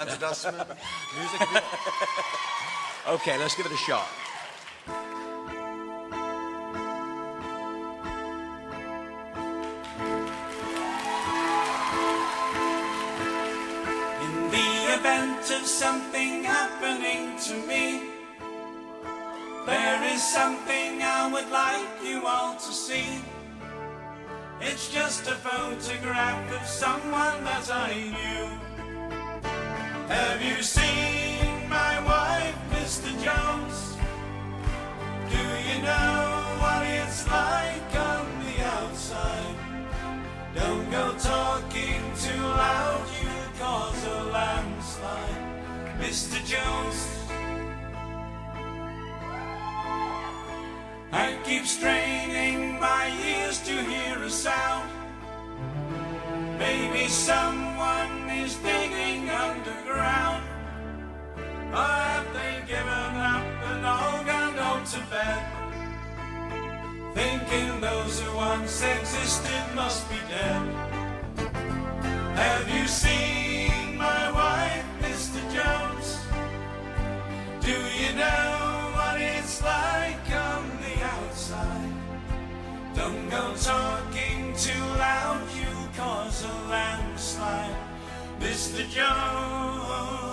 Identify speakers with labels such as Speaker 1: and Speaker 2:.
Speaker 1: Santa Dustman.
Speaker 2: Music. okay, let's give it a shot.
Speaker 3: In the event of something happening to me, there is something I would like you all to see. It's just a photograph of someone that I knew. You seen my wife, Mr. Jones? Do you know what it's like on the outside? Don't go talking too loud, you'll cause a landslide, Mr. Jones. I keep straining my ears to hear a sound. Maybe someone to bed? Thinking those who once existed must be dead. Have you seen my wife, Mr. Jones? Do you know what it's like on the outside? Don't go talking too loud, you'll cause a landslide, Mr. Jones.